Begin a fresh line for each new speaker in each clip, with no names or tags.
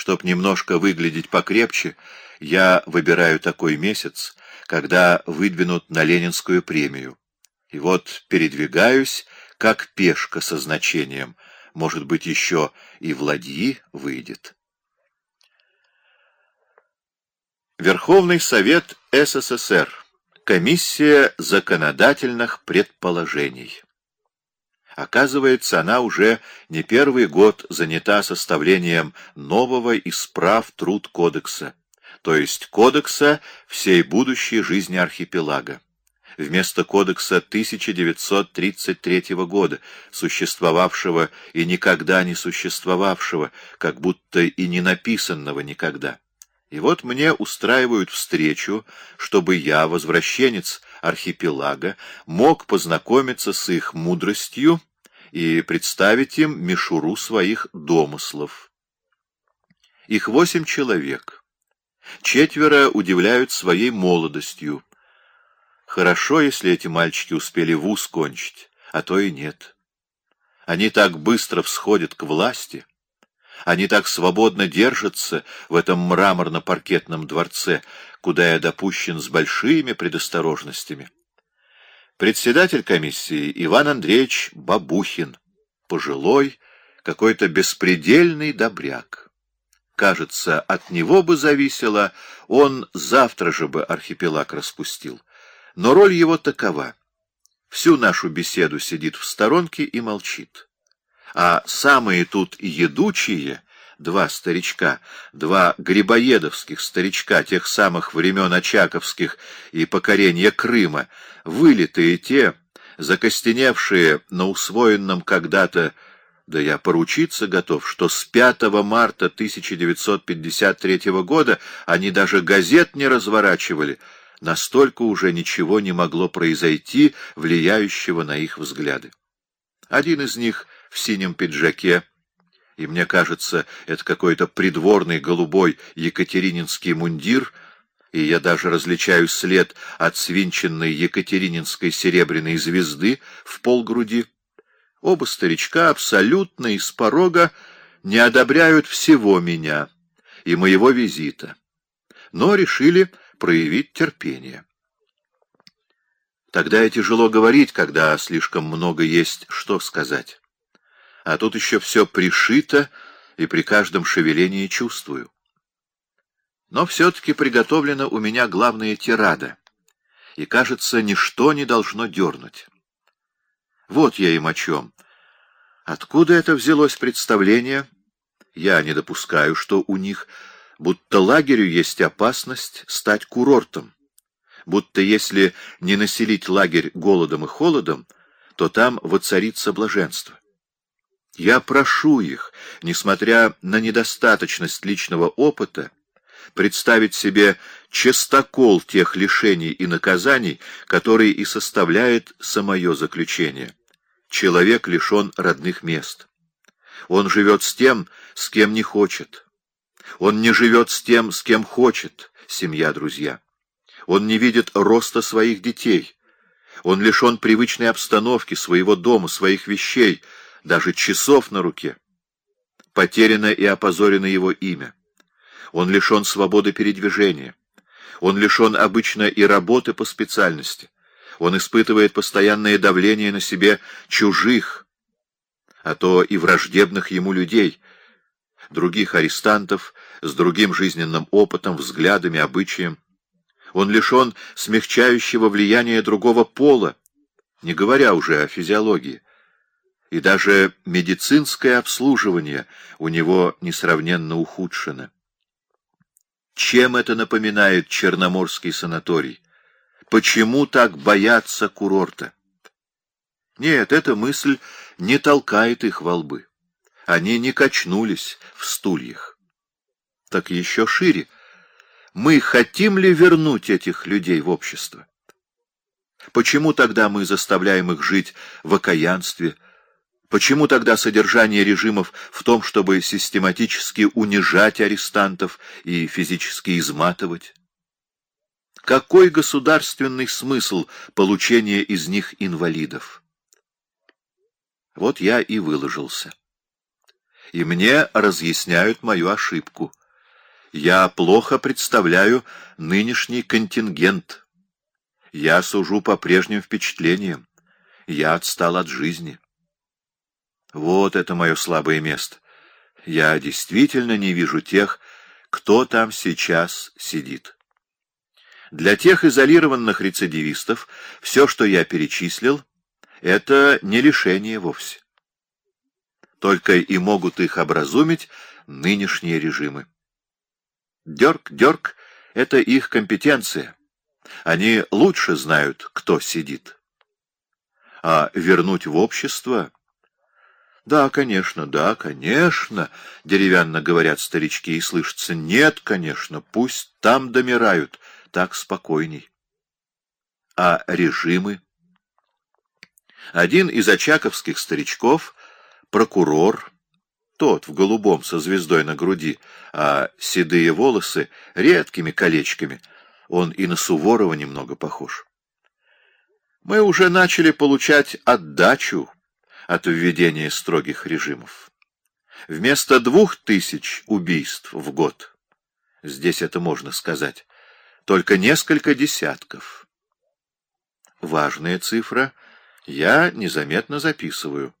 Чтоб немножко выглядеть покрепче, я выбираю такой месяц, когда выдвинут на Ленинскую премию. И вот передвигаюсь, как пешка со значением. Может быть, еще и в выйдет. Верховный Совет СССР. Комиссия законодательных предположений. Оказывается, она уже не первый год занята составлением нового исправ труд кодекса, то есть кодекса всей будущей жизни архипелага. Вместо кодекса 1933 года, существовавшего и никогда не существовавшего, как будто и не написанного никогда. И вот мне устраивают встречу, чтобы я, возвращенец архипелага, мог познакомиться с их мудростью и представить им мишуру своих домыслов. Их восемь человек. Четверо удивляют своей молодостью. Хорошо, если эти мальчики успели вуз кончить, а то и нет. Они так быстро всходят к власти, они так свободно держатся в этом мраморно-паркетном дворце, куда я допущен с большими предосторожностями. Председатель комиссии Иван Андреевич Бабухин, пожилой, какой-то беспредельный добряк. Кажется, от него бы зависело, он завтра же бы архипелаг распустил. Но роль его такова. Всю нашу беседу сидит в сторонке и молчит а самые тут едучие два старичка, два грибоедовских старичка тех самых времен Очаковских и покорения Крыма, вылитые те, закостеневшие на усвоенном когда-то, да я поручиться готов, что с 5 марта 1953 года они даже газет не разворачивали, настолько уже ничего не могло произойти, влияющего на их взгляды. Один из них — в синем пиджаке, и мне кажется, это какой-то придворный голубой екатерининский мундир, и я даже различаю след от свинченной екатерининской серебряной звезды в полгруди. Оба старичка абсолютно из порога не одобряют всего меня и моего визита, но решили проявить терпение. Тогда и тяжело говорить, когда слишком много есть что сказать а тут еще все пришито, и при каждом шевелении чувствую. Но все-таки приготовлена у меня главная тирада, и, кажется, ничто не должно дернуть. Вот я им о чем. Откуда это взялось представление? Я не допускаю, что у них, будто лагерю есть опасность стать курортом, будто если не населить лагерь голодом и холодом, то там воцарится блаженство. Я прошу их, несмотря на недостаточность личного опыта, представить себе чистокол тех лишений и наказаний, которые и составляет самое заключение. Человек лишен родных мест. Он живет с тем, с кем не хочет. Он не живет с тем, с кем хочет, семья, друзья. Он не видит роста своих детей. Он лишен привычной обстановки, своего дома, своих вещей — даже часов на руке. Потеряно и опозорено его имя. Он лишен свободы передвижения. Он лишен обычно и работы по специальности. Он испытывает постоянное давление на себе чужих, а то и враждебных ему людей, других арестантов с другим жизненным опытом, взглядами, обычаем. Он лишен смягчающего влияния другого пола, не говоря уже о физиологии и даже медицинское обслуживание у него несравненно ухудшено. Чем это напоминает Черноморский санаторий? Почему так боятся курорта? Нет, эта мысль не толкает их во лбы. Они не качнулись в стульях. Так еще шире. Мы хотим ли вернуть этих людей в общество? Почему тогда мы заставляем их жить в окаянстве, Почему тогда содержание режимов в том, чтобы систематически унижать арестантов и физически изматывать? Какой государственный смысл получения из них инвалидов? Вот я и выложился. и мне разъясняют мою ошибку. Я плохо представляю нынешний контингент. Я сужу по прежним впечатлениям. Я отстал от жизни. Вот это мое слабое место. Я действительно не вижу тех, кто там сейчас сидит. Для тех изолированных рецидивистов все, что я перечислил, это не лишение вовсе. Только и могут их образумить нынешние режимы. Дерг-дерг — это их компетенция. Они лучше знают, кто сидит. А вернуть в общество... Да, конечно, да, конечно, деревянно говорят старички, и слышится, нет, конечно, пусть там домирают, так спокойней. А режимы? Один из очаковских старичков, прокурор, тот в голубом со звездой на груди, а седые волосы редкими колечками, он и на Суворова немного похож. Мы уже начали получать отдачу от введения строгих режимов. Вместо двух тысяч убийств в год, здесь это можно сказать, только несколько десятков. Важная цифра я незаметно записываю.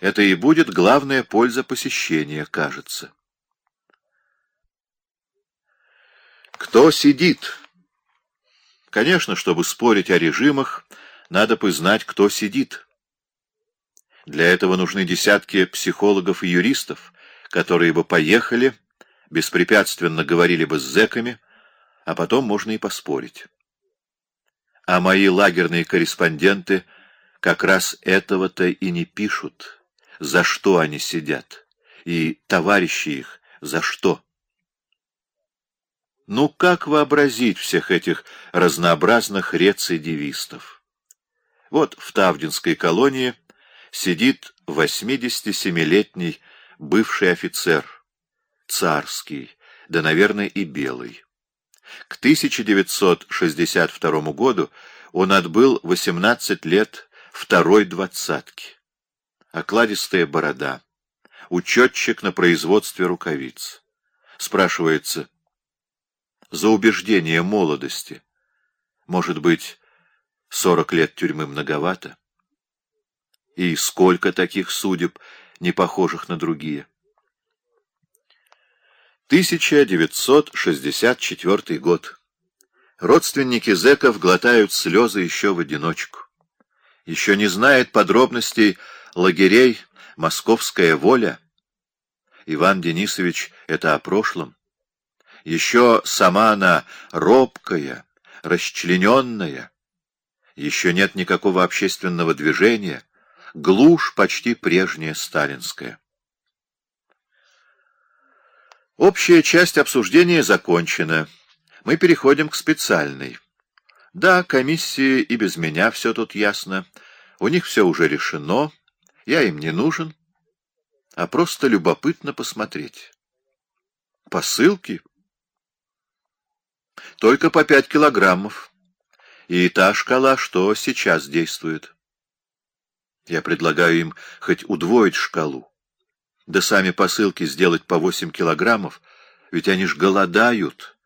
Это и будет главная польза посещения, кажется. Кто сидит? Конечно, чтобы спорить о режимах, надо бы знать, кто сидит. Для этого нужны десятки психологов и юристов, которые бы поехали, беспрепятственно говорили бы с зэками, а потом можно и поспорить. А мои лагерные корреспонденты как раз этого-то и не пишут, за что они сидят, и товарищи их за что. Ну как вообразить всех этих разнообразных рецидивистов? Вот в Тавдинской колонии сидит 87-летний бывший офицер, царский, да, наверное, и белый. К 1962 году он отбыл 18 лет второй двадцатки. Окладистая борода, учетчик на производстве рукавиц. Спрашивается, за убеждение молодости, может быть, 40 лет тюрьмы многовато? И сколько таких судеб, не похожих на другие? 1964 год. Родственники зэков глотают слезы еще в одиночку. Еще не знает подробностей лагерей «Московская воля». Иван Денисович — это о прошлом. Еще сама она робкая, расчлененная. Еще нет никакого общественного движения. Глушь почти прежняя сталинская. Общая часть обсуждения закончена. Мы переходим к специальной. Да, комиссии и без меня все тут ясно. У них все уже решено. Я им не нужен. А просто любопытно посмотреть. Посылки? Только по пять килограммов. И та шкала, что сейчас действует. Я предлагаю им хоть удвоить шкалу да сами посылки сделать по восемь килограммов, ведь они ж голодают.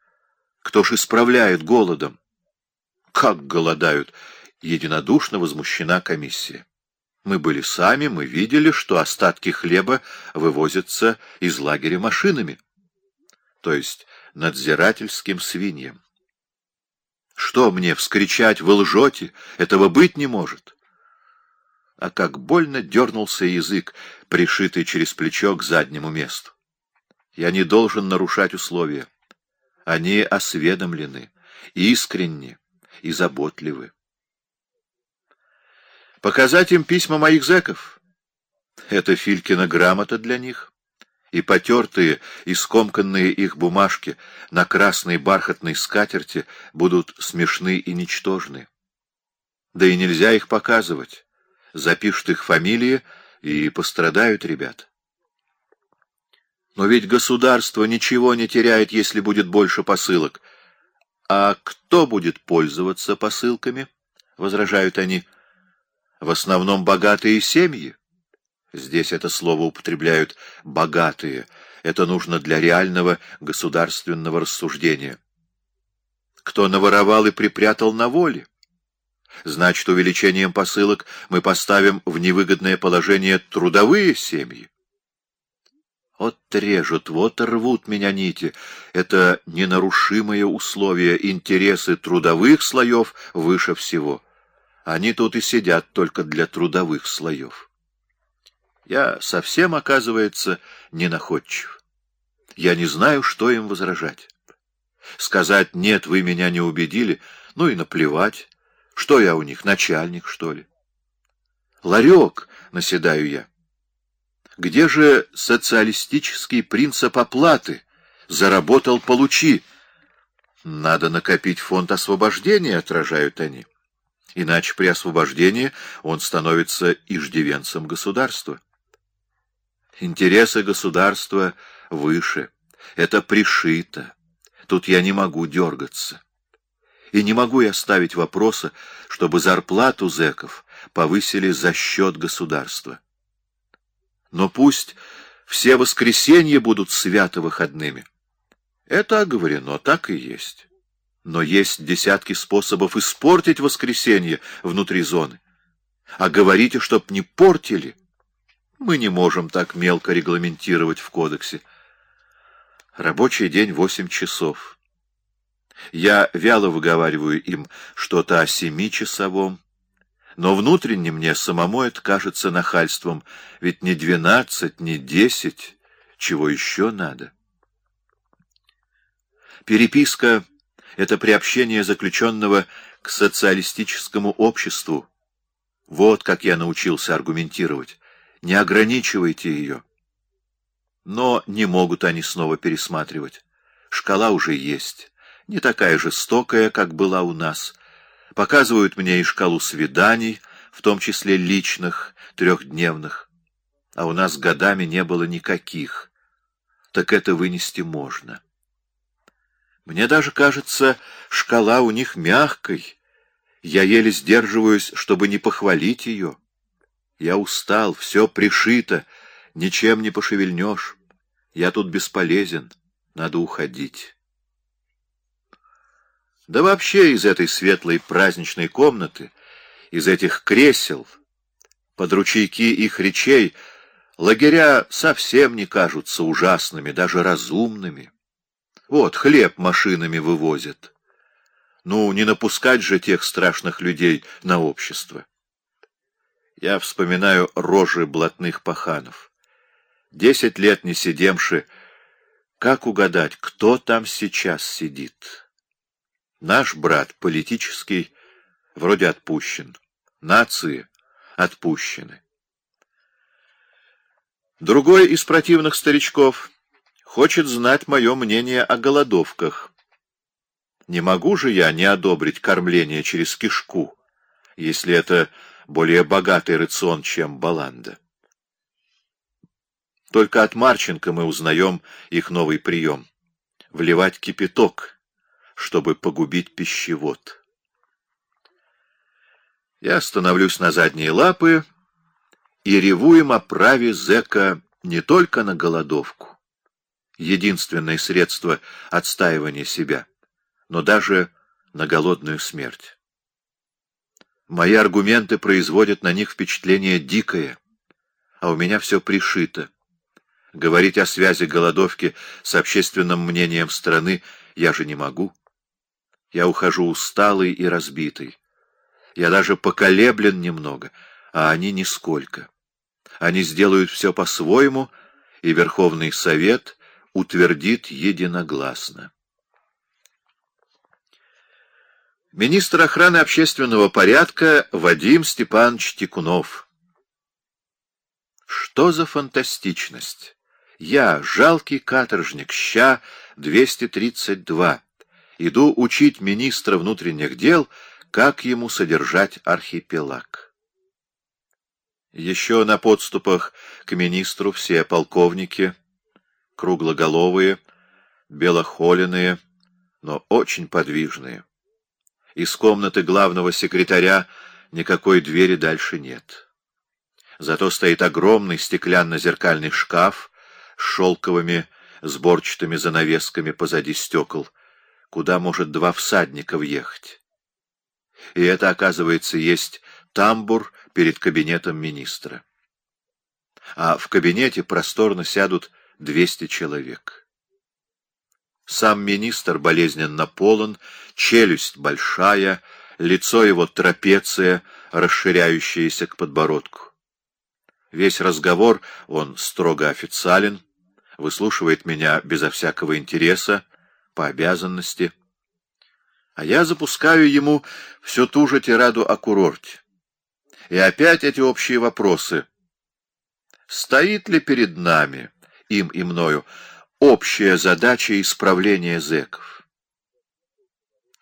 Кто ж исправляет голодом? Как голодают? Единодушно возмущена комиссия. Мы были сами, мы видели, что остатки хлеба вывозятся из лагеря машинами, то есть надзирательским свиньям. Что мне вскричать, вы лжете? Этого быть не может а как больно дернулся язык, пришитый через плечо к заднему месту. Я не должен нарушать условия. Они осведомлены, искренни и заботливы. Показать им письма моих зэков? Это Филькина грамота для них. И потертые, и скомканные их бумажки на красной бархатной скатерти будут смешны и ничтожны. Да и нельзя их показывать запишут их фамилии, и пострадают ребят. Но ведь государство ничего не теряет, если будет больше посылок. А кто будет пользоваться посылками? Возражают они. В основном богатые семьи. Здесь это слово употребляют «богатые». Это нужно для реального государственного рассуждения. Кто наворовал и припрятал на воле? Значит, увеличением посылок мы поставим в невыгодное положение трудовые семьи. Вот режут, вот рвут меня нити. Это ненарушимые условия, интересы трудовых слоев выше всего. Они тут и сидят только для трудовых слоев. Я совсем, оказывается, не находчив. Я не знаю, что им возражать. Сказать «нет, вы меня не убедили», ну и наплевать. Что я у них, начальник, что ли? Ларек, наседаю я. Где же социалистический принцип оплаты? Заработал — получи. Надо накопить фонд освобождения, отражают они. Иначе при освобождении он становится иждивенцем государства. Интересы государства выше. Это пришито. Тут я не могу дергаться. И не могу я ставить вопроса, чтобы зарплату зэков повысили за счет государства. Но пусть все воскресенья будут свято выходными. Это оговорено, так и есть. Но есть десятки способов испортить воскресенье внутри зоны. А говорите, чтоб не портили. Мы не можем так мелко регламентировать в кодексе. Рабочий день восемь часов. Я вяло выговариваю им что-то о семичасовом, но внутренне мне самому это кажется нахальством, ведь не двенадцать, не десять, чего еще надо. Переписка — это приобщение заключенного к социалистическому обществу. Вот как я научился аргументировать. Не ограничивайте ее. Но не могут они снова пересматривать. Шкала уже есть, не такая жестокая, как была у нас. Показывают мне и шкалу свиданий, в том числе личных, трехдневных. А у нас годами не было никаких. Так это вынести можно. Мне даже кажется, шкала у них мягкой. Я еле сдерживаюсь, чтобы не похвалить ее. Я устал, все пришито, ничем не пошевельнешь. Я тут бесполезен, надо уходить. Да вообще из этой светлой праздничной комнаты, из этих кресел, под ручейки их речей, лагеря совсем не кажутся ужасными, даже разумными. Вот хлеб машинами вывозят. Ну, не напускать же тех страшных людей на общество. Я вспоминаю рожи блатных паханов. Десять лет не сидемши, как угадать, кто там сейчас сидит? Наш брат политический вроде отпущен, нации отпущены. Другой из противных старичков хочет знать мое мнение о голодовках. Не могу же я не одобрить кормление через кишку, если это более богатый рацион, чем баланда. Только от Марченко мы узнаем их новый прием — вливать кипяток, чтобы погубить пищевод. Я становлюсь на задние лапы и ревуем о праве зэка не только на голодовку, единственное средство отстаивания себя, но даже на голодную смерть. Мои аргументы производят на них впечатление дикое, а у меня все пришито. Говорить о связи голодовки с общественным мнением страны я же не могу. Я ухожу усталый и разбитый. Я даже поколеблен немного, а они нисколько. Они сделают все по-своему, и Верховный Совет утвердит единогласно. Министр охраны общественного порядка Вадим Степанович Тикунов. Что за фантастичность? Я, жалкий каторжник, ща 232, иду учить министра внутренних дел, как ему содержать архипелаг. Еще на подступах к министру все полковники, круглоголовые, белохоленые, но очень подвижные. Из комнаты главного секретаря никакой двери дальше нет. Зато стоит огромный стеклянно-зеркальный шкаф с шелковыми сборчатыми занавесками позади стекол, куда может два всадника въехать. И это, оказывается, есть тамбур перед кабинетом министра. А в кабинете просторно сядут 200 человек. Сам министр болезненно полон, челюсть большая, лицо его трапеция, расширяющаяся к подбородку. Весь разговор он строго официален, выслушивает меня безо всякого интереса, по обязанности. А я запускаю ему всю ту же тираду о курорте. И опять эти общие вопросы. Стоит ли перед нами, им и мною, общая задача исправления зэков?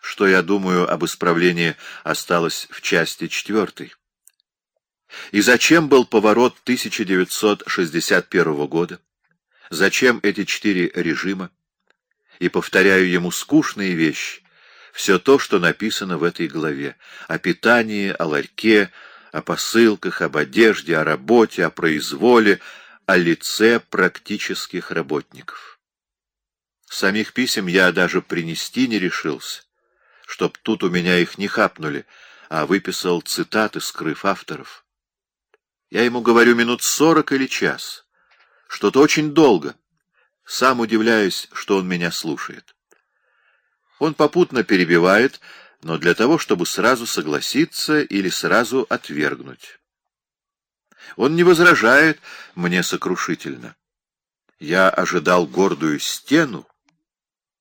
Что я думаю об исправлении осталось в части четвертой. И зачем был поворот 1961 года? Зачем эти четыре режима? И повторяю ему скучные вещи, все то, что написано в этой главе, о питании, о ларьке, о посылках, об одежде, о работе, о произволе, о лице практических работников. Самих писем я даже принести не решился, чтоб тут у меня их не хапнули, а выписал цитаты, скрыв авторов. Я ему говорю минут сорок или час. Что-то очень долго. Сам удивляюсь, что он меня слушает. Он попутно перебивает, но для того, чтобы сразу согласиться или сразу отвергнуть. Он не возражает мне сокрушительно. Я ожидал гордую стену,